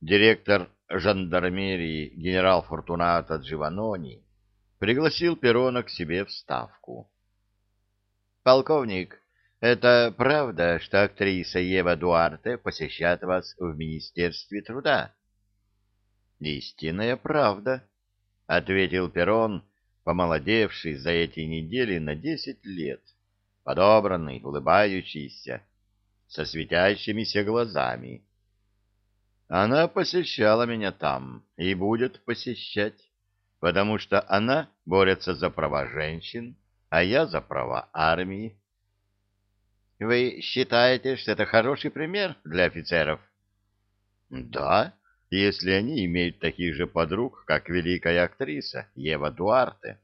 директор жандармерии генерал Фортунато Дживанони пригласил Перона к себе в Ставку. «Полковник, это правда, что актриса Ева Дуарте посещает вас в Министерстве труда?» «Истинная правда», — ответил Перон, помолодевший за эти недели на десять лет, подобранный, улыбающийся, со светящимися глазами. Она посещала меня там и будет посещать, потому что она борется за права женщин, а я за права армии. Вы считаете, что это хороший пример для офицеров? Да, если они имеют таких же подруг, как великая актриса Ева Дуарте.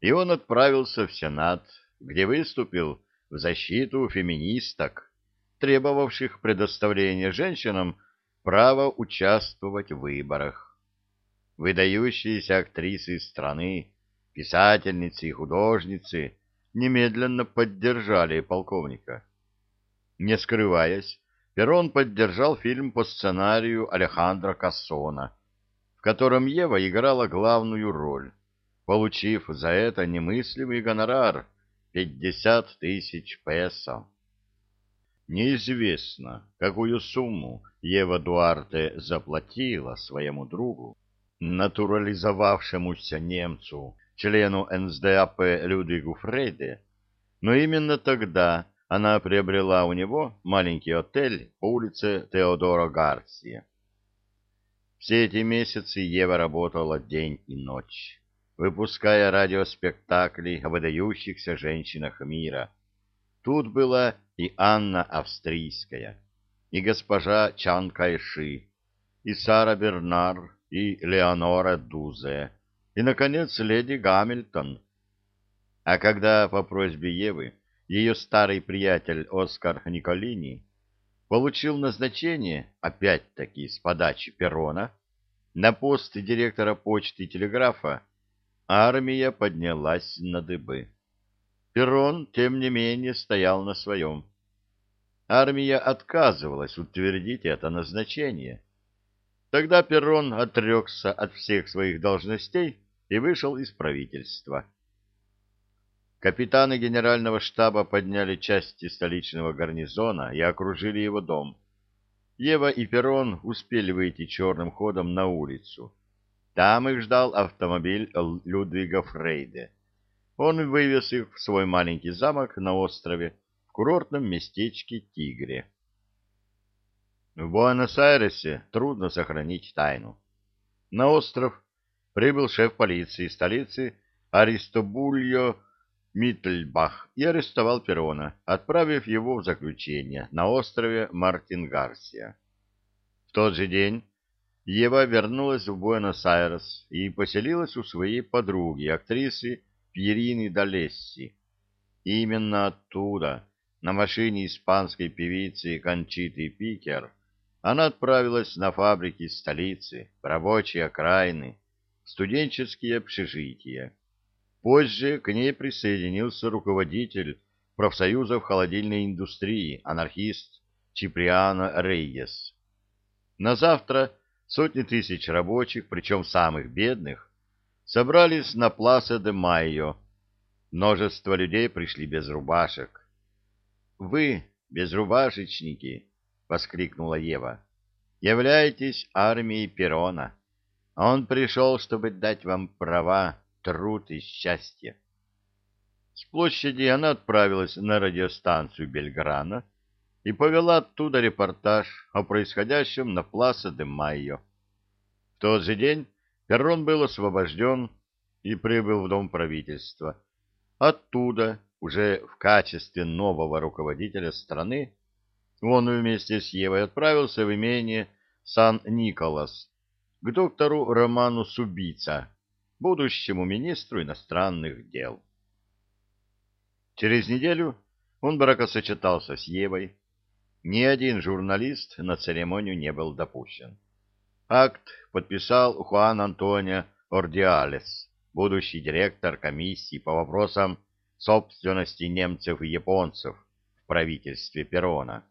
И он отправился в Сенат, где выступил в защиту феминисток, требовавших предоставления женщинам права участвовать в выборах. Выдающиеся актрисы страны, писательницы и художницы немедленно поддержали полковника. Не скрываясь, Перрон поддержал фильм по сценарию Алехандро Кассона, в котором Ева играла главную роль, получив за это немыслимый гонорар — 50 тысяч песо. Неизвестно, какую сумму Ева Дуарте заплатила своему другу, натурализовавшемуся немцу, члену НСДАП Людвигу Фрейде, но именно тогда она приобрела у него маленький отель по улице Теодора Гарсия. Все эти месяцы Ева работала день и ночь, выпуская радиоспектакли о выдающихся женщинах мира. Тут была и Анна Австрийская, и госпожа Чан Кайши, и Сара Бернар, и Леонора Дузе, и, наконец, леди Гамильтон. А когда по просьбе Евы ее старый приятель Оскар Николини получил назначение, опять-таки с подачи Перона, на пост директора почты и телеграфа, армия поднялась на дыбы. Перрон, тем не менее, стоял на своем. Армия отказывалась утвердить это назначение. Тогда Перрон отрекся от всех своих должностей и вышел из правительства. Капитаны генерального штаба подняли части столичного гарнизона и окружили его дом. Ева и Перрон успели выйти черным ходом на улицу. Там их ждал автомобиль Людвига Фрейде. Он вывез их в свой маленький замок на острове в курортном местечке Тигре. В Буэнос-Айресе трудно сохранить тайну. На остров прибыл шеф полиции столицы Аристобульо Миттельбах и арестовал Перона, отправив его в заключение на острове Мартин-Гарсия. В тот же день Ева вернулась в Буэнос-Айрес и поселилась у своей подруги, актрисы Пьерины Долесси. Именно оттуда, на машине испанской певицы Кончиты Пикер, она отправилась на фабрики столицы, рабочие окраины, студенческие общежития. Позже к ней присоединился руководитель профсоюзов холодильной индустрии, анархист Чиприано Рейес. На завтра сотни тысяч рабочих, причем самых бедных, собрались на Пласа де Майо. Множество людей пришли без рубашек. «Вы, безрубашечники!» — воскликнула Ева. «Являетесь армией Перона. Он пришел, чтобы дать вам права, труд и счастье». С площади она отправилась на радиостанцию Бельграна и повела оттуда репортаж о происходящем на Пласа де Майо. В тот же день Перрон был освобожден и прибыл в Дом правительства. Оттуда, уже в качестве нового руководителя страны, он вместе с Евой отправился в имение Сан-Николас к доктору Роману Субица, будущему министру иностранных дел. Через неделю он бракосочетался с Евой. Ни один журналист на церемонию не был допущен. Акт подписал Хуан Антонио Ордиалес, будущий директор комиссии по вопросам собственности немцев и японцев в правительстве Перона.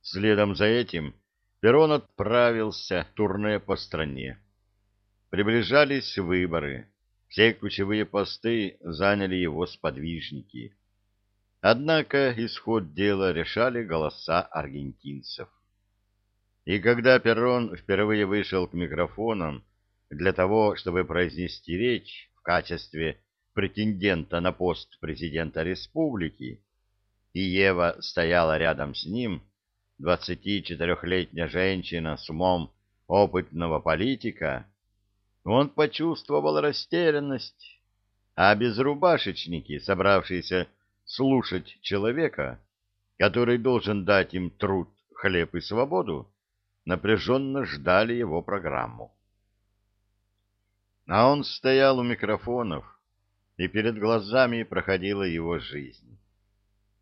Следом за этим Перрон отправился турне по стране. Приближались выборы. Все ключевые посты заняли его сподвижники. Однако исход дела решали голоса аргентинцев. И когда Перрон впервые вышел к микрофонам для того, чтобы произнести речь в качестве претендента на пост президента республики, и Ева стояла рядом с ним, 24-летняя женщина с умом опытного политика, он почувствовал растерянность, а безрубашечники, собравшиеся слушать человека, который должен дать им труд, хлеб и свободу, напряженно ждали его программу. А он стоял у микрофонов, и перед глазами проходила его жизнь.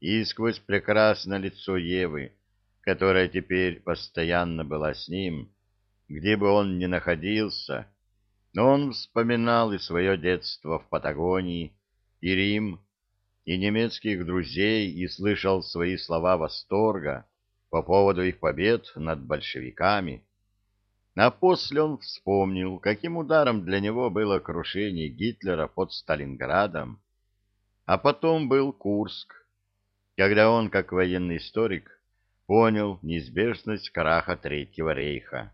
И сквозь прекрасное лицо Евы, которая теперь постоянно была с ним, где бы он ни находился, он вспоминал и свое детство в Патагонии, и Рим, и немецких друзей, и слышал свои слова восторга, по поводу их побед над большевиками. А после он вспомнил, каким ударом для него было крушение Гитлера под Сталинградом. А потом был Курск, когда он, как военный историк, понял неизбежность краха Третьего рейха.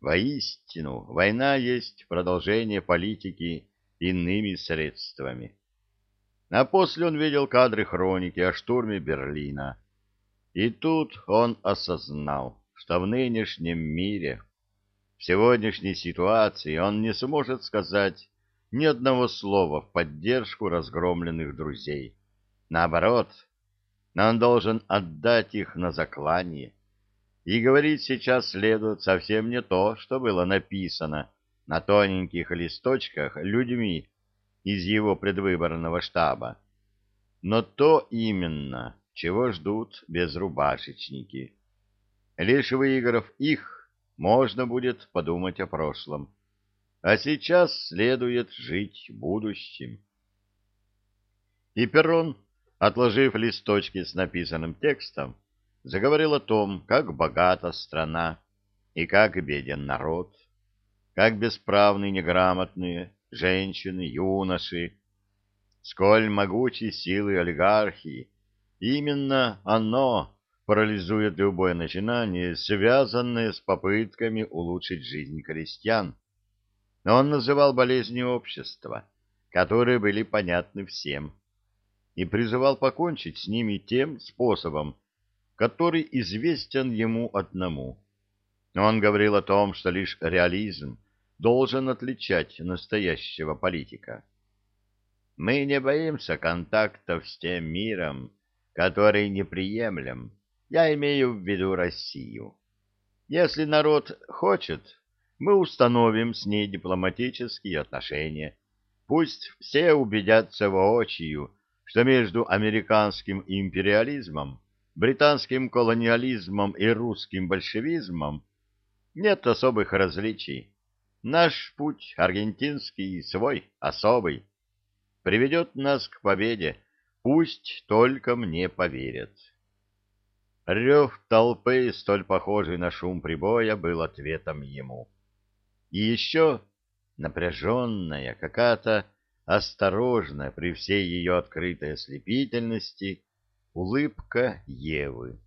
Воистину, война есть продолжение политики иными средствами. А после он видел кадры хроники о штурме Берлина, и тут он осознал, что в нынешнем мире, в сегодняшней ситуации он не сможет сказать ни одного слова в поддержку разгромленных друзей. Наоборот, он должен отдать их на заклание. И говорить сейчас следует совсем не то, что было написано на тоненьких листочках людьми из его предвыборного штаба, но то именно, чего ждут безрубашечники. Лишь выиграв их, можно будет подумать о прошлом. А сейчас следует жить будущим. И Перрон, отложив листочки с написанным текстом, заговорил о том, как богата страна и как беден народ, как бесправны неграмотные женщины, юноши, сколь могучи силы олигархии, Именно оно парализует любое начинание, связанное с попытками улучшить жизнь крестьян. Но он называл болезни общества, которые были понятны всем, и призывал покончить с ними тем способом, который известен ему одному. Он говорил о том, что лишь реализм должен отличать настоящего политика. «Мы не боимся контактов с тем миром, который неприемлем. Я имею в виду Россию. Если народ хочет, мы установим с ней дипломатические отношения. Пусть все убедятся воочию, что между американским империализмом, британским колониализмом и русским большевизмом нет особых различий. Наш путь, аргентинский, свой, особый, приведет нас к победе, Пусть только мне поверят. Рев толпы, столь похожий на шум прибоя, был ответом ему. И еще напряженная, какая-то осторожная при всей ее открытой ослепительности улыбка Евы.